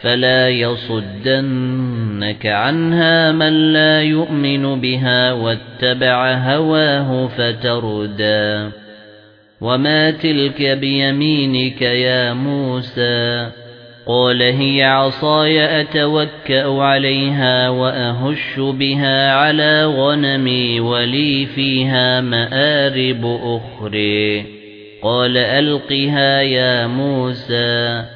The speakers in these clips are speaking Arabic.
فلا يصدنك عنها من لا يؤمن بها واتبع هواه فتردى. وما تلك بيمينك يا موسى؟ قال هي عصاي أتوكأ عليها وأهش بها على غنمي ولي فيها مآرب أخرى. قال ألقها يا موسى.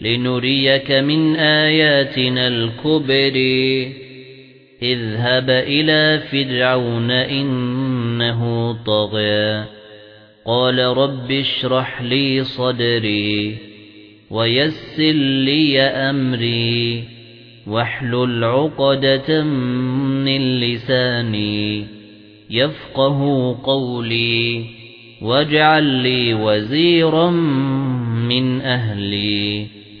لنريك من آياتنا الكبر. اذهب إلى فرعون إنه طغى. قال رب اشرح لي صدري ويسر لي أمري واحلل عقدة من لساني يفقه قولي واجعل لي وزيرا من أهلي.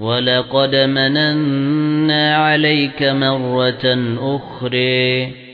وَلَقَدْ مَنَنَّا عَلَيْكَ مَرَّةً أُخْرَى.